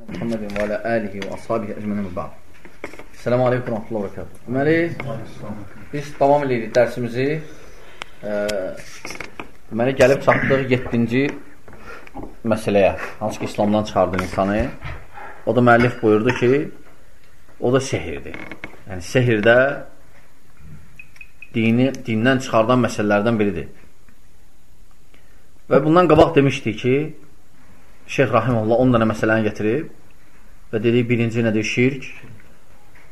Muhammedin və alə əlihi və ashabihi əcmənin və ba'd. Selamun aleykum və rahmetullah və bərəkatuhu. Deməli, biz davam edirik dərsimizi. Deməli, gəlib çatdıq 7-ci məsələyə, hansı ki, İslamdan çıxardı insanı. O da müəllif buyurdu ki, o da sehirdir. Yəni, sehirdə dini, dindən çıxardan məsələlərdən biridir. Və bundan qabaq demişdik ki, Şeyx Rahimullah 10 dənə məsələni gətirib və dedik birinci nədir? Şirk,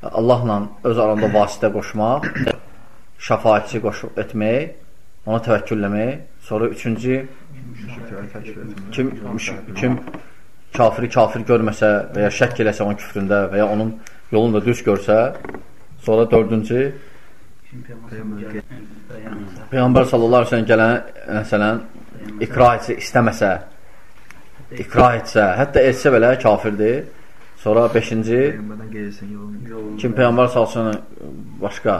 Allahla öz aranda vasitə qoşmaq, şəfaatçi qoşub etmək, ona təvəkkülləmək, sonra üçüncü kim, kim kafiri kafir görməsə və ya şək eləsə onun küfründə və ya onun yolunda düz görsə, sonra dördüncü Peyğəmbər sallallahu aleyhi ve sellem gələn məsələn ikra etsə, istəməsə ikrah etsə, hətta etsə belə kafirdir. Sonra 5-ci kim Peyğəmbər salsın başqa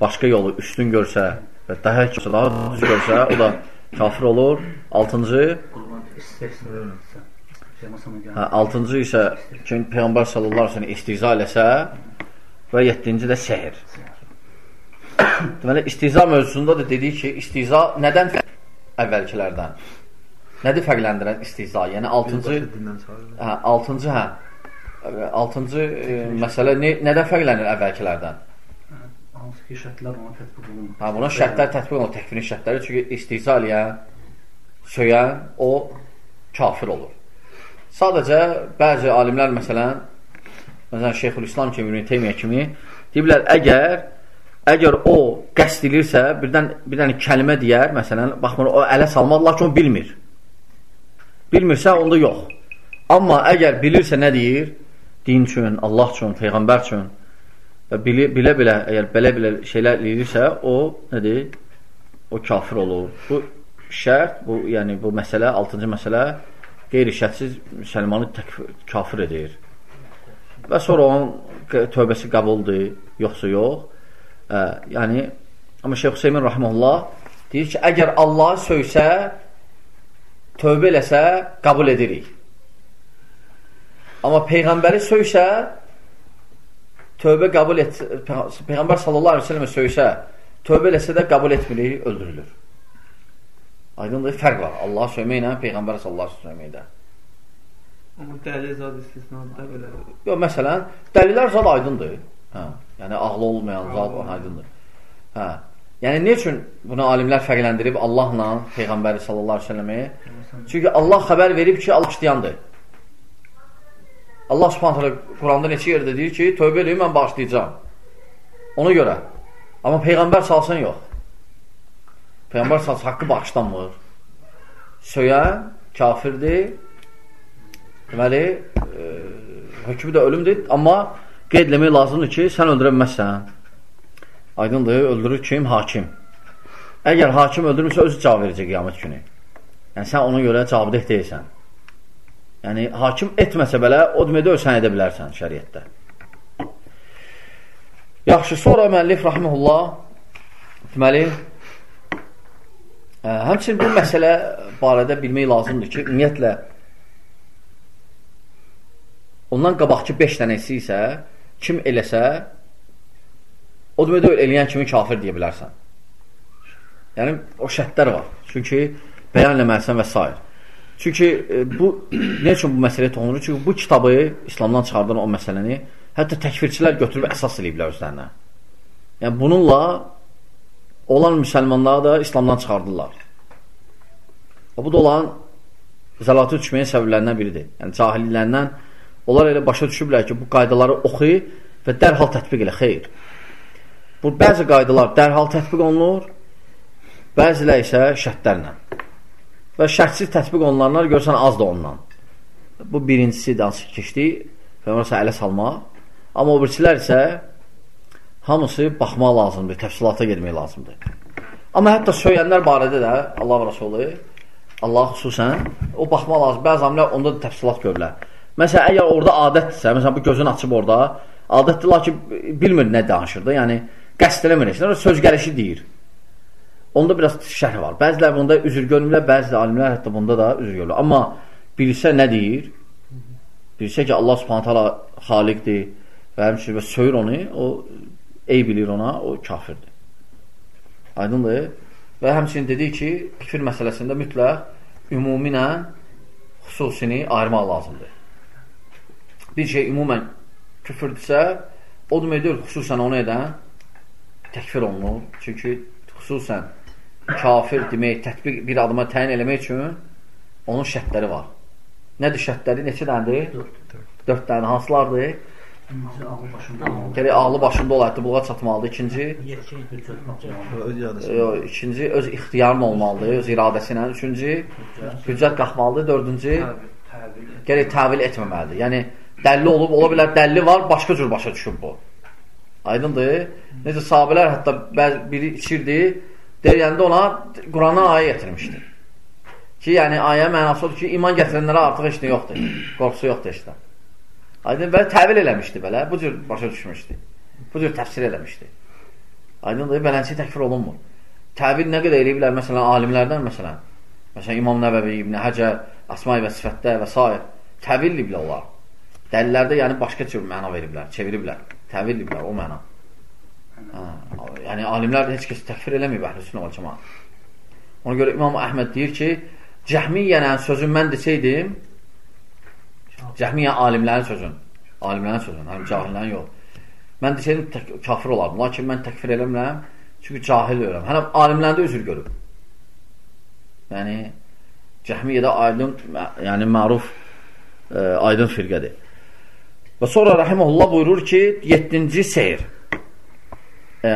başqa yolu üstün görsə və daha kimsə daha düz görsə, o da kafir olur. 6-cı hə, 6-cı isə kim Peyğəmbər sallallahu əleyhi və səlləm istiza eləsə və 7-ci də sehir. Deməli istiza mövzusunda da dedik ki, istiza nədən əvvəlkilərdən? Nədir fərqləndirən istihza? Yəni 6-cı hə, 6-cı hə. 6-cı e, məsələ nə, nədən fərqlənir əvvəlkilərdən? Hansı ki, şərtlər ona tətbiq olunur. Hə, buna şərtlər tətbiq olunur, təkfirin şərtləri. Çünki istihza eləyən, söyən o kafir olur. Sadəcə bəzi alimlər məsələn, məsələn Şeyxülislam kimi, İbn Teymiyyə kimi deyirlər, əgər əgər o qəsd edirsə, birdən bir dənə kəlmə deyər, məsələn, baxmır o ələ salmaz, lakin o bilmir. Bilmirsə, onda yox. Amma əgər bilirsə nə deyir? Din üçün, Allah üçün, Peyğəmbər üçün və bilə-bilə, əgər belə-belə şeylər deyirsə, o nədir? O kafir olur. Bu şərt, bu, yəni bu məsələ, 6-cı məsələ qeyri-şərtsiz müsəlmanı tək, kafir edir. Və sonra onun tövbəsi qəbuldur, yoxsa yox. Ə, yəni, amma Şeyh Hüseymin Rahmanullah deyir ki, əgər Allah söysə, tövbə eləsə, qəbul edirik. Amma Peyğəmbəri söysə, tövbə qəbul et, Peyğəmbər sallallahu aleyhi ve sellemə söysə, tövbə eləsə də qəbul etmirik, öldürülür. Aydındır, fərq var. Allah söyməklə, Peyğəmbər sallallahu aleyhi ve selleməkdə. Amma dəlil zad istisnadır belə. Yox, məsələn, dəlillər zad aydındır. Hə, yəni ağlı olmayan zad aydındır. Hə. Yəni nə üçün bunu alimlər fərqləndirib Allahla Peyğəmbəri sallallahu əleyhi və səlləmi? Çünki Allah xəbər verib ki, Allah işleyandır. Allah Subhanahu Quranda neçə yerdə deyir ki, tövbə edin, mən bağışlayacağam. Ona görə. Amma Peyğəmbər salsın yox. Peyğəmbər salsın haqqı bağışlanmır. Söyən kafirdir. Deməli, e, hökmü də ölümdür. Amma qeyd eləmək lazımdır ki, sən öldürə bilməzsən. Aydındır, öldürür kim? Hakim. Əgər hakim öldürmürsə, özü cavab verəcək qiyamət günü. Yəni, sən ona görə cavabdeh deyilsən. Yəni, hakim etməsə belə, o deməkdə sən edə bilərsən şəriətdə. Yaxşı, sonra müəllif rahiməhullah deməli, ə, həmçin bu məsələ barədə bilmək lazımdır ki, ümumiyyətlə ondan qabaqki 5 dənəsi isə kim eləsə O demək deyil, eləyən kimi kafir deyə bilərsən. Yəni, o şərtlər var. Çünki bəyan eləməlisən və s. Çünki e, bu, nə üçün bu məsələyə toxunur? Çünki bu kitabı İslamdan çıxardan o məsələni hətta təkfirçilər götürüb əsas eləyiblər özlərinə. Yəni, bununla olan müsəlmanları da İslamdan çıxardırlar. Bu da olan zəlatı düşməyin səbəblərindən biridir. Yəni, cahillərindən onlar elə başa düşüblər ki, bu qaydaları oxu və dərhal tətbiq elə, xeyr. Bu bəzi qaydalar dərhal tətbiq olunur, bəzilə isə şərtlərlə. Və şərtsiz tətbiq olunanlar görsən az da ondan. Bu birincisi də hansı keçdi, Peyğəmbər ələ salmaq. Amma o birçilər isə hamısı baxmaq lazımdır, təfsilata getmək lazımdır. Amma hətta söyləyənlər barədə də Allah Rəsulü Allah xüsusən o baxmaq lazım. Bəzi amilər onda da təfsilat görürlər. Məsələn, əgər orada adətdirsə, məsələn bu gözünü açıb orada, adətdir lakin bilmir nə danışır da. Yəni qəsd heç. Söz gəlişi deyir. Onda biraz şərh var. Bəzilər bunda üzr görmürlər, bəzi alimlər hətta bunda da üzr görürlər. Amma bilsə nə deyir? bilsə ki, Allah subhanət hala xaliqdir və həmçinin və söyür onu, o ey bilir ona, o kafirdir. Aydındır? Və həmçinin dedik ki, kifir məsələsində mütləq ümumi ilə xüsusini ayırmaq lazımdır. Bir şey ümumən küfürdürsə, o deməkdir, xüsusən onu edən təkfir olunur. Çünki xüsusən kafir demək, tətbiq bir adıma təyin eləmək üçün onun şərtləri var. Nədir şərtləri? Neçə dənədir? Dörd. Dörd dənə. Hansılardır? Birinci ağlı başında olmalı. Gərək ağlı başında olaydı, buluğa çatmalıdır. İkinci, ikinci öz ixtiyarın olmalıdır, öz iradəsi ilə. Üçüncü, hüccət qalxmalıdır. Dördüncü, gərək təvil etməməlidir. Yəni, dəlli olub, ola bilər dəlli var, başqa cür başa düşüb bu. Aydındır? Necə sahabələr hətta bəzi biri içirdi, deyəndə ona Qurandan ayə gətirmişdi. Ki, yəni ayə mənası odur ki, iman gətirənlərə artıq heç nə yoxdur. Qorxusu yoxdur heç nə. Aydın belə təvil eləmişdi belə, bu cür başa düşmüşdü. Bu cür təfsir eləmişdi. Aydındır, beləncə təkfir olunmur. Təvil nə qədər eləyiblər, məsələn, alimlərdən, məsələn, məsələn, İmam Nəbəvi, İbn Həcər, Əsma-i və sifətdə və s. Təvil eləyiblər onlar. Dəlillərdə yəni başqa cür məna veriblər, çeviriblər. Təvil eləyiblər o məna. Hə, yəni alimlər heç kəs təkfir eləməyib əhlüsünnə vəl cemaat. Ona görə İmam Əhməd deyir ki, Cəhmiyyənin sözün mən desəydim, Cəhmiyyə alimlərin sözün, alimlərin sözün, yəni cahillərin yox. Mən desəydim kafir olardım, lakin mən təkfir eləmirəm, çünki cahil öləm. Hələm alimlərdə üzr görüb. Yəni Cəhmiyyədə aydın, yəni məruf e, aydın firqədir. Və sonra Rəhiməhullah buyurur ki, 7-ci seyr. E,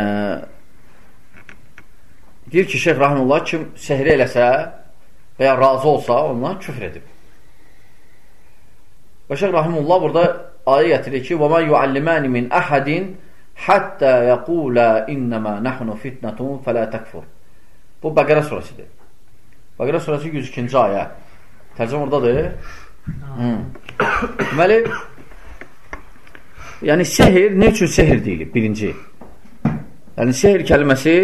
deyir ki, Şeyh Rəhiməhullah kim sehri eləsə və ya razı olsa ondan küfr edib. Və Şeyh Rahimullah burada ayə gətirir ki: "Və ma yuallimani min ahadin hatta yaqula innama nahnu fitnatun fala takfur." Bu Bəqərə surəsidir. Bəqərə surəsi 102-ci ayə. Tərcümə ordadır. Hı. Deməli yəni sehr nə üçün sehr deyilir? Birinci. Yəni sehr kəlməsi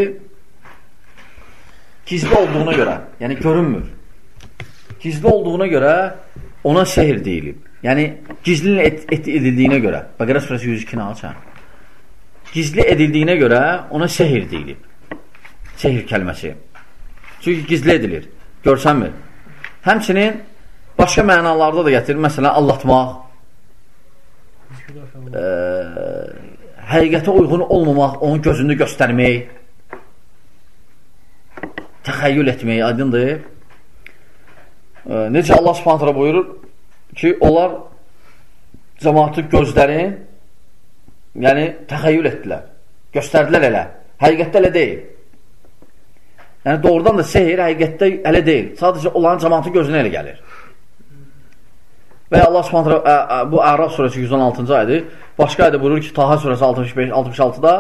gizli olduğuna görə, yəni görünmür. Gizli olduğuna görə ona sehr deyilib. Yəni gizli et, et edildiyinə görə. Bəqərə surəsi 102-ni açar. Gizli edildiyinə görə ona sehr deyilib. Sehr kəlməsi. Çünki gizli edilir. Görsənmir. Həmçinin başqa mənalarda da gətirir. Məsələn, allatmaq, ə, həqiqətə uyğun olmamaq, onun gözünü göstərmək, təxəyyül etmək, aydındır. Ə, necə Allah subhanətlə buyurur ki, onlar cəmaatı gözlərin yəni təxəyyül etdilər. Göstərdilər elə. Həqiqətdə elə deyil. Yəni doğrudan da sehir həqiqətdə elə deyil. Sadəcə onların cəmaatı gözünə elə gəlir. Və Allah Subhanahu bu Əraf surəsi 116-cı ayədir. Başqa ayədə buyurur ki, Taha surəsi 65 66-da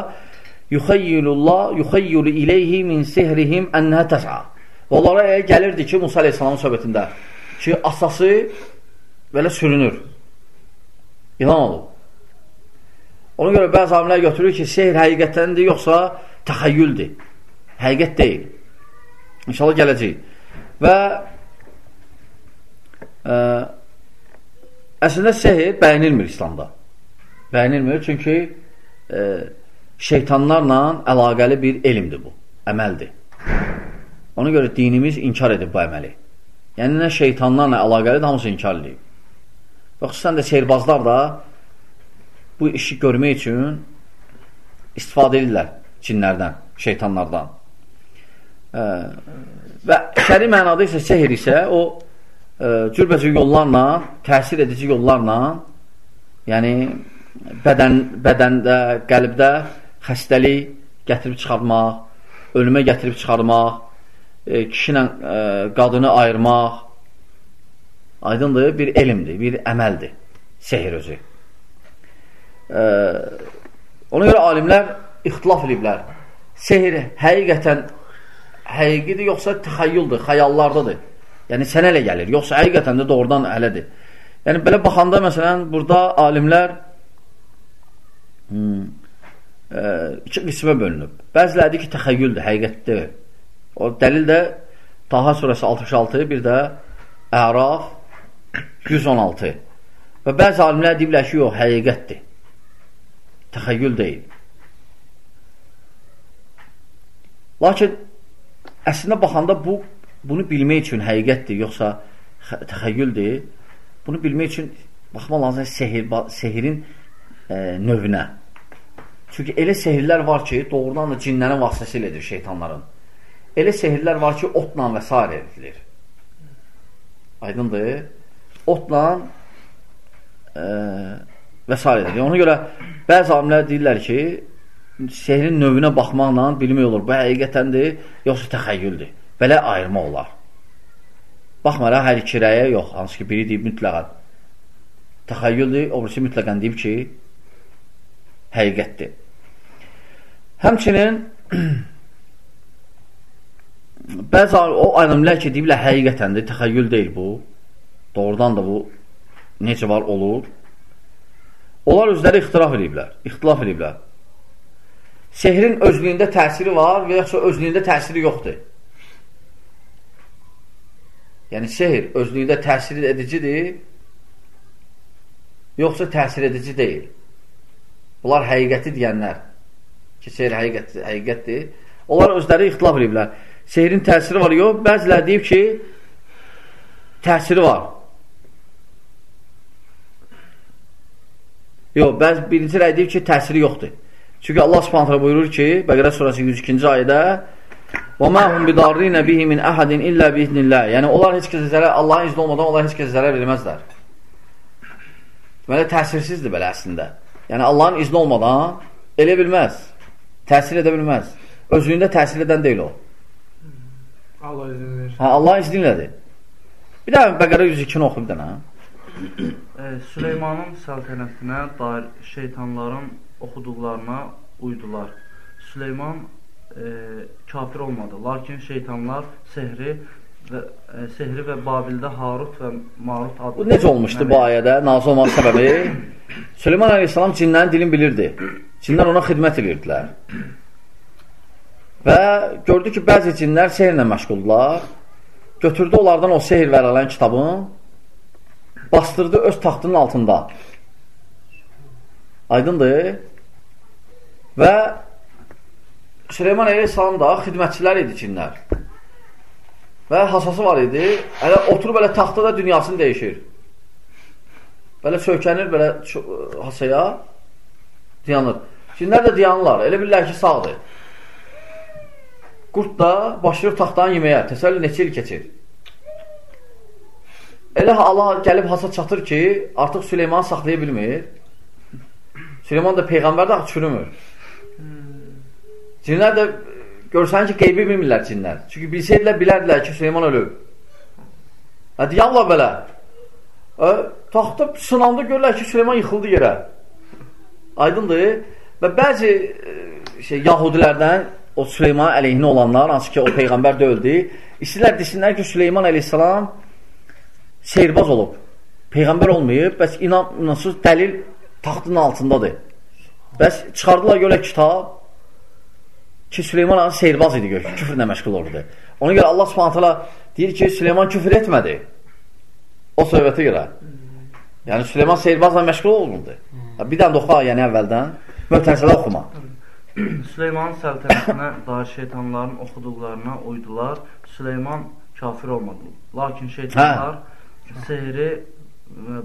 yuxayyilullah yuxayyilu ileyhi min sihrihim ennə təs'a. Və onlara elə gəlirdi ki, Musa əleyhissalamın söhbətində ki, asası belə sürünür. İlan olub. Ona görə bəzi alimlər götürür ki, sehr həqiqətəndir, yoxsa təxəyyüldür. Həqiqət deyil. İnşallah gələcək. Və ə, əslində sehr bəyənilmir İslamda. Bəyənilmir, çünki ə, şeytanlarla əlaqəli bir elmdir bu, əməldir. Ona görə dinimiz inkar edib bu əməli. Yəni, nə şeytanlarla əlaqəlidir, hamısı inkar edib. Və xüsusən də seyrbazlar da bu işi görmək üçün istifadə edirlər cinlərdən, şeytanlardan. Ə, və şəri mənada isə sehir isə o cürbəcür yollarla, təsir edici yollarla, yəni bədən, bədəndə, qəlbdə xəstəlik gətirib çıxarmaq, ölümə gətirib çıxarmaq, e, kişi ilə e, qadını ayırmaq, aydındır, bir elmdir, bir əməldir, sehir özü. E, ona görə alimlər ixtilaf ediblər. Sehir həqiqətən həqiqidir, yoxsa təxəyyüldür, xəyallardadır. Yəni, sənə elə gəlir, yoxsa həqiqətən də doğrudan ələdir. Yəni, belə baxanda, məsələn, burada alimlər hmm, e, iki qismə bölünüb. Bəziləri deyir ki, təxəyyüldür, həqiqətdir. O dəlil də Taha surəsi 66, bir də Əraf 116. Və bəzi alimlər deyiblər ki, yox, həqiqətdir. Təxəyyül deyil. Lakin əslində baxanda bu bunu bilmək üçün həqiqətdir, yoxsa təxəyyüldür. Bunu bilmək üçün baxmaq lazım sehir, sehirin e, növünə. Çünki elə sehirlər var ki, doğrudan da cinlərin vasitəsilə edir şeytanların. Elə sehirlər var ki, otla və s. edilir. Aydındır? Otla e, və s. edilir. Ona görə bəzi alimlər deyirlər ki, sehrin növünə baxmaqla bilmək olur. Bu həqiqətəndir, yoxsa təxəyyüldür. Belə ayırma olar. Baxmayaraq hər iki rəyə yox. Hansı ki, biri deyib mütləqən təxəyyüldür, o birisi mütləqən deyib ki, həqiqətdir. Həmçinin bəzi o alimlər ki, deyiblər həqiqətəndir, təxəyyül deyil bu. Doğrudan da bu necə var olur. Onlar özləri ixtilaf ediblər. İxtilaf ediblər. Sehrin özlüyündə təsiri var və yaxud özlüyündə təsiri yoxdur. Yəni, sehr özlüyündə təsir edicidir, yoxsa təsir edici deyil. Bunlar həqiqəti deyənlər ki, sehr həqiqət, həqiqətdir. Onlar özləri ixtilaf ediblər. Sehrin təsiri var, yox. Bəzilər deyib ki, təsiri var. Yox, bəzi birinci rəy deyib ki, təsiri yoxdur. Çünki Allah subhanətlə buyurur ki, Bəqərə surası 102-ci ayədə Və mə hum bidarrinə bihi min əhədin illə biiznillah. Yəni, onlar heç kəsə zərər, Allahın izni olmadan onlar heç kəsə zərər verməzlər. Deməli, təsirsizdir belə əslində. Yəni, Allahın izni olmadan elə bilməz, təsir edə bilməz. Özlüyündə təsir edən deyil o. Allah izin verir. Hə, Allah izni ilədir. Bir də Bəqərə 102-ni oxu bir dənə. E, Süleymanın səltənətinə dair şeytanların oxuduqlarına uydular. Süleyman kafir olmadı. Lakin şeytanlar sehri və e, sehri və Babildə Harut və Marut adlı. Bu necə olmuşdu bu ayədə? Nazil olmaq səbəbi Süleyman əleyhissalam cinlərin dilini bilirdi. Cinlər ona xidmət edirdilər. Və gördü ki, bəzi cinlər sehirlə məşğuldular. Götürdü onlardan o sehir vərələn kitabın, bastırdı öz taxtının altında. Aydındır? Və Süleyman Aleyhisselam da xidmətçilər idi cinlər. Və hasası var idi. Hələ oturub belə taxtada dünyasını dəyişir. Belə sökənir belə hasaya dayanır. Cinlər də dayanırlar. Elə bilirlər ki, sağdır. Qurt da başlayır taxtanı yeməyə. Təsəlli neçə il keçir. Elə Allah gəlib hasa çatır ki, artıq Süleymanı saxlaya bilmir. Süleyman da Peyğəmbər də çürümür. Cinlər də görsən ki, qeybi bilmirlər cinlər. Çünki bilsəydilər, bilərdilər ki, Süleyman ölüb. Hə, deyirlər belə. Hə, taxta sınanda görürlər ki, Süleyman yıxıldı yerə. Aydındır. Və bəzi şey, yahudilərdən o Süleyman əleyhinə olanlar, hansı ki, o Peyğəmbər də öldü, istəyirlər desinlər ki, Süleyman əleyhissalam seyrbaz olub. Peyğəmbər olmayıb, bəs inan, inansız dəlil taxtının altındadır. Bəs çıxardılar görə kitab, ki, Süleyman adı seyrbaz idi gör, küfrlə məşğul olurdu. Ona görə Allah subhanətələ deyir ki, Süleyman küfr etmədi. O söhbətə görə. Yəni, Süleyman seyrbazla məşğul olurdu. Bir dənə də oxu, yəni əvvəldən. Möhtəzələ oxuma. Süleymanın səltənətinə dair şeytanların oxuduqlarına uydular. Süleyman kafir olmadı. Lakin şeytanlar hə. sehri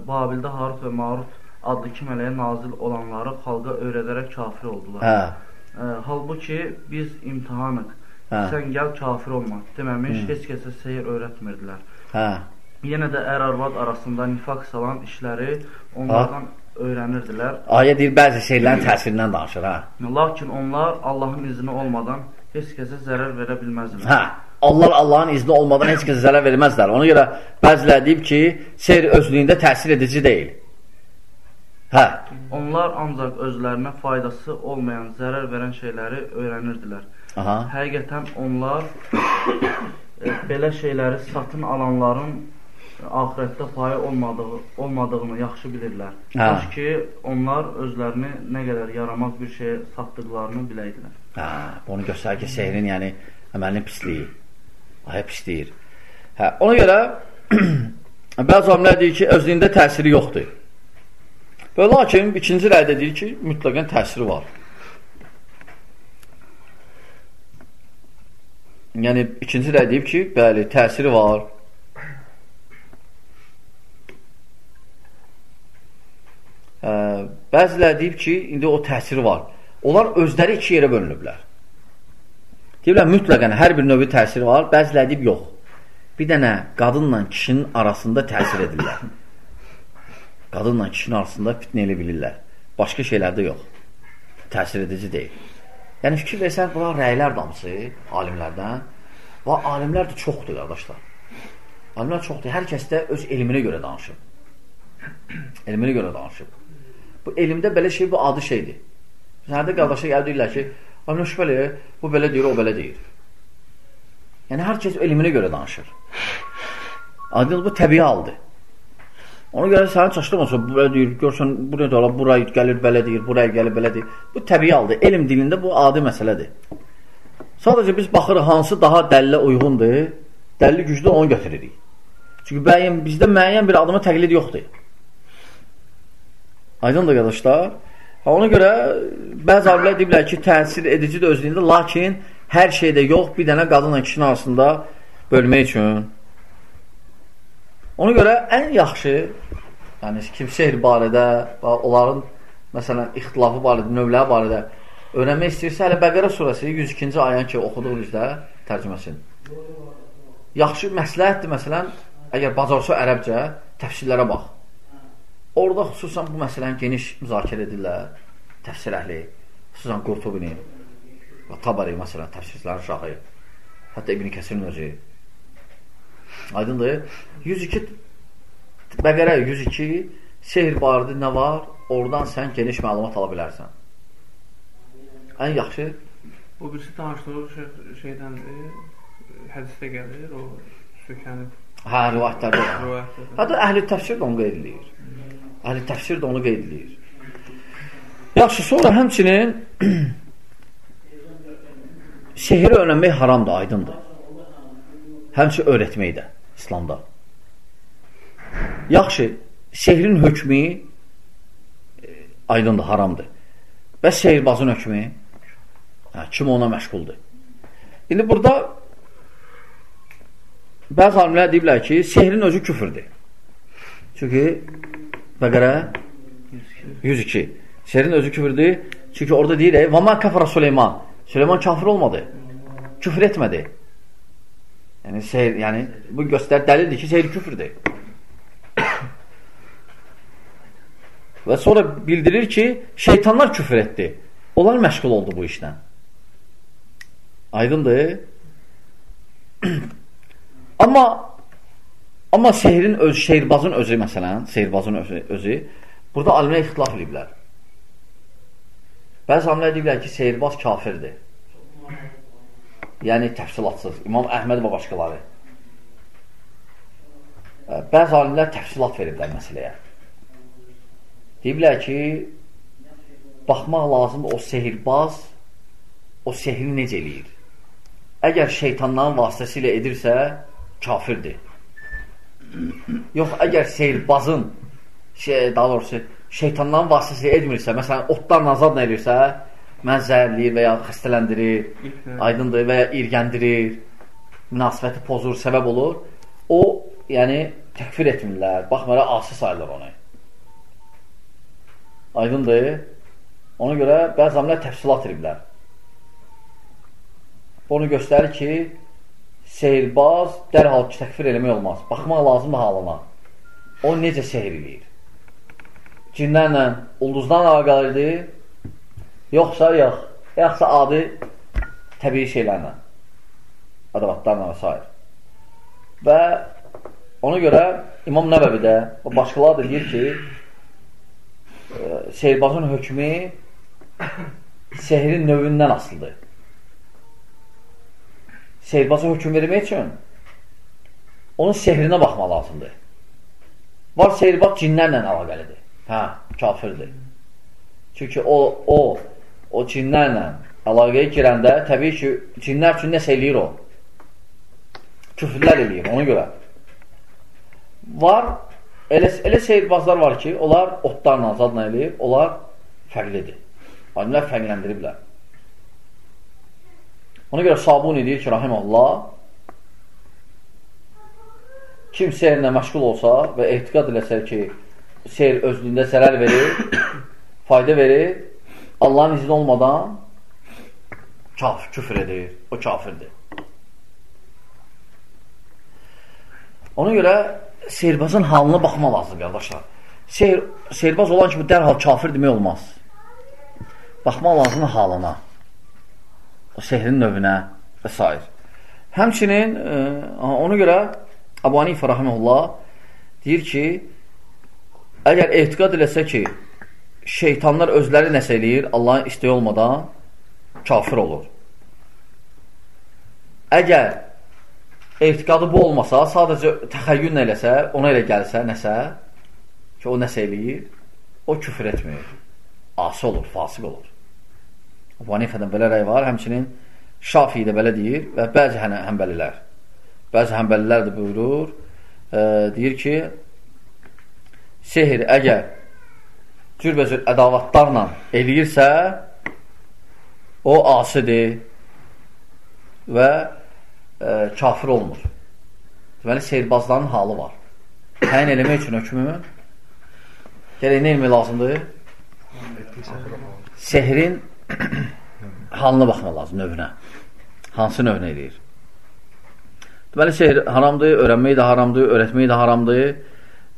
Babildə Harut və Marut adlı iki mələyə nazil olanları xalqa öyrədərək kafir oldular. Hə. Halbuki biz imtihanıq. Hə. Sən gəl kafir olma. Deməmiş, Hı. heç kəsə seyir öyrətmirdilər. Hə. Yenə də ər-arvad arasında nifaq salan işləri onlardan ha. öyrənirdilər. Ayə deyir, bəzi şeylərin təsirindən danışır, hə. Lakin onlar Allahın izni olmadan heç kəsə zərər verə bilməzdilər. Hə. Allah Allahın izni olmadan heç kəsə zərər verməzlər. Ona görə bəzilər deyib ki, seyr özlüyündə təsir edici deyil. Hə. Onlar ancaq özlərinə faydası olmayan, zərər verən şeyləri öyrənirdilər. Aha. Həqiqətən onlar e, belə şeyləri satın alanların axirətdə payı olmadığı, olmadığını yaxşı bilirlər. Kaş ki, onlar özlərini nə qədər yaramaz bir şey satdıqlarını biləydilər. Hə, bunu göstərir ki, sehrin yəni əməlinin pisliyi. Ay pisliyir. Hə, ona görə bəzi alimlər deyir ki, özlüyündə təsiri yoxdur. Və lakin ikinci rəydə deyir ki, mütləqən təsiri var. Yəni, ikinci rəy deyib ki, bəli, təsiri var. Ə, bəzilər deyib ki, indi o təsiri var. Onlar özləri iki yerə bölünüblər. Deyirlər, mütləqən hər bir növü təsiri var, bəzilər deyib, yox. Bir dənə qadınla kişinin arasında təsir edirlər. Qadınla kişinin arasında fitnə elə bilirlər. Başqa şeylərdə yox. Təsir edici deyil. Yəni fikir versən, bunlar rəylər damısı alimlərdən və alimlər də çoxdur, qardaşlar. Alimlər çoxdur. Hər kəs də öz elminə görə danışır. elminə görə danışır. Bu elmdə belə şey, bu adı şeydir. Hərdə qardaşa gəlib deyirlər ki, alimlər şübhəli, bu belə deyir, o belə deyir. Yəni, hər kəs elminə görə danışır. Adil bu təbii haldır. Ona görə sənin çaşdırmasa, belə deyir, görsən, buraya da ola, buraya gəlir, belə deyir, buraya gəlir, belə deyir. Bu təbii haldır. Elm dilində bu adi məsələdir. Sadəcə biz baxırıq, hansı daha dəlilə uyğundur, dəlili güclü onu götürürük. Çünki müəyyən, bizdə müəyyən bir adama təqlid yoxdur. Aydındır, qardaşlar. Ona görə bəzi alimlər deyirlər ki, təsir edici də özlüyündə, lakin hər şeydə yox, bir dənə qadınla kişinin arasında bölmək üçün Ona görə ən yaxşı, yəni kim sehr barədə və onların məsələn ixtilafı barədə, növləri barədə öyrənmək istəyirsə, hələ Bəqərə surəsi 102-ci ayən ki, oxuduq bizdə tərcüməsin. Yaxşı məsləhətdir, məsələn, əgər bacarsa ərəbcə, təfsirlərə bax. Orada xüsusən bu məsələni geniş müzakirə edirlər, təfsir əhli, xüsusən Qurtubini və Tabari, məsələn, təfsirlərin şahı, hətta İbn Kəsirin özü. Aydındır? 102 Bəqərə 102 sehr barədə nə var? Oradan sən geniş məlumat ala bilərsən. Ən yaxşı O birisi tanışlığı şey, şeydəndir, hədisdə gəlir, o sökənib. Hə, rivayətlərdə. Rivayətlərdə. Hətta əhli təfsir də onu qeyd edir. Əhli təfsir də onu qeyd edir. Yaxşı, sonra həmçinin sehri öyrənmək haramdır, aydındır. Həmçinin öyrətmək də İslamda. Yaxşı, sehrin hökmü e, aydındır, haramdır. Və sehirbazın hökmü hə, kim ona məşğuldur. İndi burada bəzi alimlər deyiblər ki, sehrin özü küfürdür. Çünki Bəqərə 102. Sehrin özü küfürdür. Çünki orada deyir, "Və ma kafara Süleyman." Süleyman kafir olmadı. Küfür etmədi. Yəni sehir, yəni bu göstər dəlildir ki, sehir küfürdür. Və sonra bildirir ki, şeytanlar küfür etdi. Onlar məşğul oldu bu işlə. Aydındır? amma amma sehrin öz, şeirbazın özü məsələn, sehirbazın özü, özü burada alimlər ixtilaf ediblər. Bəzi alimlər deyiblər ki, sehirbaz kafirdir. Yəni təfsilatsız. İmam Əhməd və başqaları. Bəzi alimlər təfsilat veriblər məsələyə. Deyiblər ki, baxmaq lazımdır o sehirbaz o sehri necə eləyir? Əgər şeytanların vasitəsilə edirsə, kafirdir. Yox, əgər sehirbazın şey, daha doğrusu şeytanların vasitəsilə etmirsə, məsələn, otlarla azad nə edirsə, mən zəhərləyir və ya xəstələndirir, aydındır və ya irgəndirir, münasibəti pozur, səbəb olur. O, yəni, təkfir etmirlər, baxmara asi sayılır onu. Aydındır. Ona görə bəzi amilər təfsilat ediblər. Onu göstərir ki, sehirbaz dərhal ki, təkfir eləmək olmaz. Baxmaq lazımdır halına. O necə sehir eləyir? Cinlərlə, ulduzdan əlaqəlidir, yoxsa yox, yoxsa adi təbii şeylərlə, adavatlarla və s. Və ona görə İmam Nəbəvi də, o başqalar da deyir ki, sehirbazın hökmü sehrin növündən asılıdır. Sehirbaza hökm vermək üçün onun sehrinə baxmaq lazımdır. Var sehirbaz cinlərlə əlaqəlidir. Hə, kafirdir. Çünki o, o, o cinlərlə əlaqəyə girəndə təbii ki, cinlər üçün nəsə eləyir o. Küfürlər eləyir, ona görə. Var Elə, elə seyirbazlar var ki, onlar otlarla zadla eləyir, onlar fərqlidir. Alimlər fərqləndiriblər. Ona görə Sabuni deyir ki, rahiməllah, kim seyrlə məşğul olsa və ehtiqat eləsə ki, seyr özlüyündə zərər verir, fayda verir, Allahın izni olmadan kafir, küfür edir, o kafirdir. Ona görə seyrbazın halına baxma lazım, qardaşlar. Seyr, seyrbaz olan kimi dərhal kafir demək olmaz. Baxma lazım halına, o sehrin növünə və s. Həmçinin, e, ona görə Əbu Hanifə rahimehullah deyir ki, əgər etiqad eləsə ki, şeytanlar özləri nəsə eləyir, Allahın istəyi olmadan kafir olur. Əgər etiqadı bu olmasa, sadəcə təxəyyün eləsə, ona elə gəlsə nəsə, ki, o nəsə eləyir, o küfür etmir. Asi olur, fasıq olur. Əbu Hanifədən belə rəy var, həmçinin Şafi də belə deyir və bəzi həmbəlilər. Bəzi həmbəlilər də buyurur, e, deyir ki, sehir əgər cürbəcür ədavatlarla eləyirsə, o asidir və e, kafir olmur. Deməli, sehirbazların halı var. Təyin eləmək üçün hökmü gələk nə ilmi lazımdır? Sehrin halına baxmaq lazım, növünə. Hansı növünə eləyir? Deməli, sehr haramdır, öyrənmək də haramdır, öyrətmək də haramdır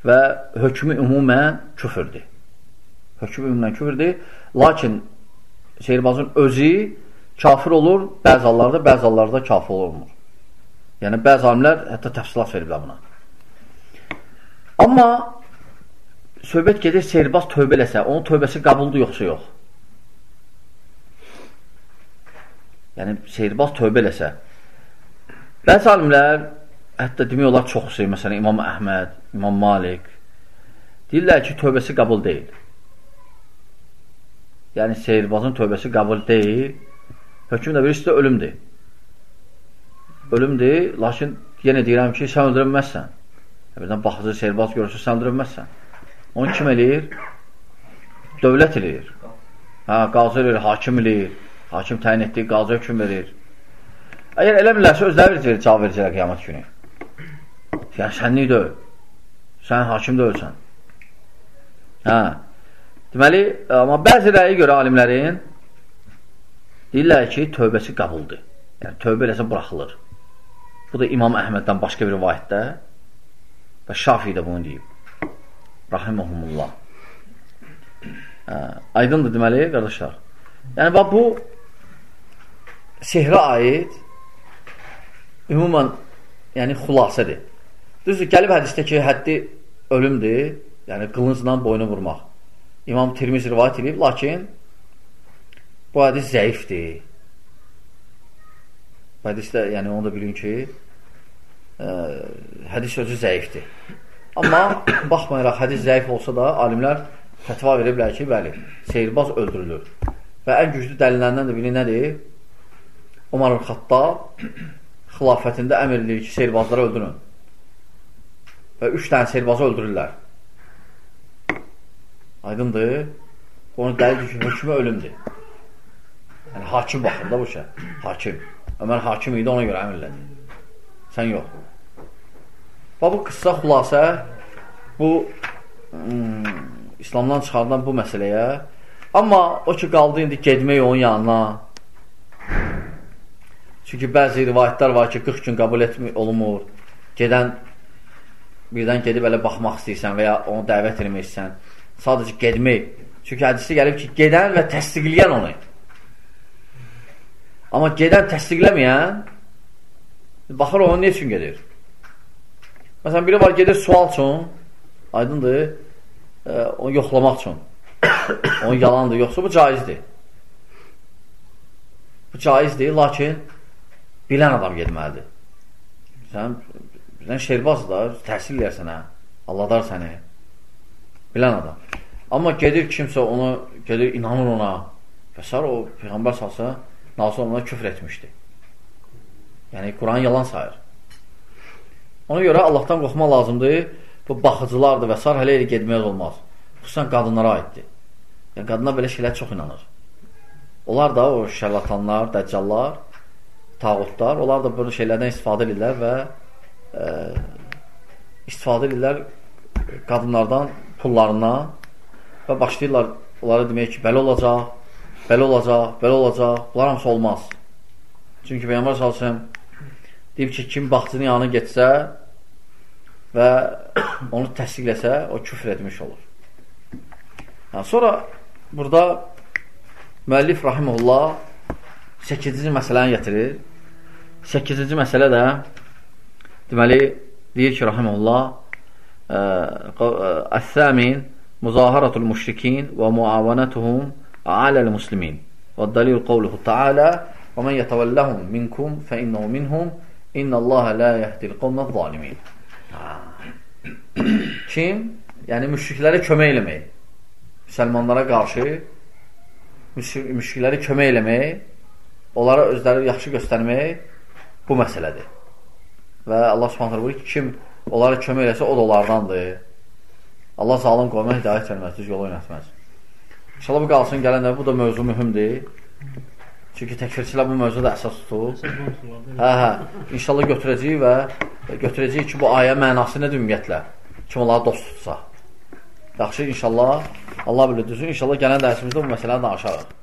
və hökmü ümumən küfürdür. Hökmü ümumən küfürdür. Lakin sehirbazın özü kafir olur, bəzi hallarda, bəzi hallarda kafir olmur. Yəni, bəzi alimlər hətta təfsilat veriblər buna. Amma söhbət gedir, sehirbaz tövbə eləsə, onun tövbəsi qabuldur yoxsa yox. Yəni, sehirbaz tövbə eləsə, Bəzi alimlər, hətta demək olar çoxsu, məsələn, İmam Əhməd, İmam Malik, deyirlər ki, tövbəsi qəbul deyil. Yəni, seyirbazın tövbəsi qəbul deyil, höküm də birisi də ölümdür. Ölümdür, lakin yenə deyirəm ki, sən öldürülməzsən. Birdən baxıcı seyirbaz görürsə, sən öldürülməzsən. Onu kim eləyir? Dövlət eləyir. Hə, qazı eləyir, hakim eləyir. Hakim təyin etdiyi qazı höküm verir. Əgər eləmirlərsə, özləri verir, cavab verəcəklər qiyamət günü. Yəni, sənlik deyil. Sən hakim deyilsən. Hə. Deməli, amma bəzi rəyi görə alimlərin deyirlər ki, tövbəsi qəbuldur. Yəni, tövbə eləsə buraxılır. Bu da İmam Əhməddən başqa bir rivayətdə və Şafi də bunu deyib. Rahiməhumullah. Aydındır deməli, qardaşlar. Yəni, bax, bu sehrə aid ümumən yəni xülasədir. Düzdür, gəlib hədisdə ki, həddi ölümdür, yəni qılıncla boynu vurmaq. İmam Tirmiz rivayət edib, lakin bu hədis zəifdir. Bu hədisdə, yəni onu da bilin ki, ə, hədis sözü zəifdir. Amma baxmayaraq hədis zəif olsa da, alimlər fətva veriblər ki, bəli, seyirbaz öldürülür. Və ən güclü dəlillərindən də biri nədir? Umar Xattab xilafətində əmr edir ki, serbazları öldürün. Və üç dənə serbazı öldürürlər. Aydındır. Onu dəlildir ki, hökmə ölümdür. Yəni, hakim baxır da bu şey. Hakim. Ömər hakim idi, ona görə əmr elədi. Sən yox. Və bu qıssa xülasə bu hmm, İslamdan çıxardan bu məsələyə amma o ki, qaldı indi gedmək onun yanına Çünki bəzi rivayətlər var ki, 40 gün qəbul etmir, olunmur. Gedən, birdən gedib elə baxmaq istəyirsən və ya onu dəvət etmək istəyirsən. Sadəcə gedmək. Çünki hədisi gəlib ki, gedən və təsdiqləyən onu. Amma gedən təsdiqləməyən baxır onu ne üçün gedir? Məsələn, biri var gedir sual üçün, aydındır, e, onu yoxlamaq üçün. Onun yalandır, yoxsa bu caizdir. Bu caizdir, lakin bilən adam getməlidir. Sən bilən şerbaz da təhsil eləyərsən hə, alladar səni. Bilən adam. Amma gedir kimsə onu, gedir inanır ona və s. o Peyğəmbər salsa, nasıl ona küfr etmişdi. Yəni, Quran yalan sayır. Ona görə Allahdan qorxma lazımdır bu baxıcılardır və s. hələ elə getmək olmaz. Xüsusən qadınlara aiddir. Yəni, qadınlar belə şeylər çox inanır. Onlar da o şərlatanlar, dəccallar, tağutlar, onlar da bunu şeylərdən istifadə edirlər və e, istifadə edirlər qadınlardan pullarından və başlayırlar onlara demək ki, belə olacaq, belə olacaq, belə olacaq, bunlar hamısı olmaz. Çünki Peyyambar salsın deyib ki, kim baxçının yanına getsə və onu təsdiqləsə, o küfr etmiş olur. Yəni, sonra burada müəllif rahimullah 8-ci məsələni gətirir. 8-ci məsələ də deməli deyir ki, rahimullah Əs-səmin muzaharatul müşrikin və muavanatuhum Və dalil qavluhu ta'ala və mən yətəvəlləhum minkum fə innəhu minhum innəllaha la yəhdil qavmə zalimin. Kim? Yəni müşriklərə kömək eləmək. Müsəlmanlara qarşı müşriklərə kömək eləmək, onlara özləri yaxşı göstərmək bu məsələdir. Və Allah Subhanahu ki, kim onlara kömək eləsə, o da onlardandır. Allah zalim qoymaz, hidayət verməz, düz yolu oynatməz. İnşallah bu qalsın gələn bu da mövzu mühümdür. Çünki təkfirçilər bu mövzuda əsas tutub. Hə, hə. İnşallah götürəcəyik və götürəcəyik ki, bu ayə mənası nədir ümumiyyətlə? Kim onları dost tutsa. Yaxşı, inşallah Allah bilir düzün. İnşallah gələn dərsimizdə bu məsələni danışarıq.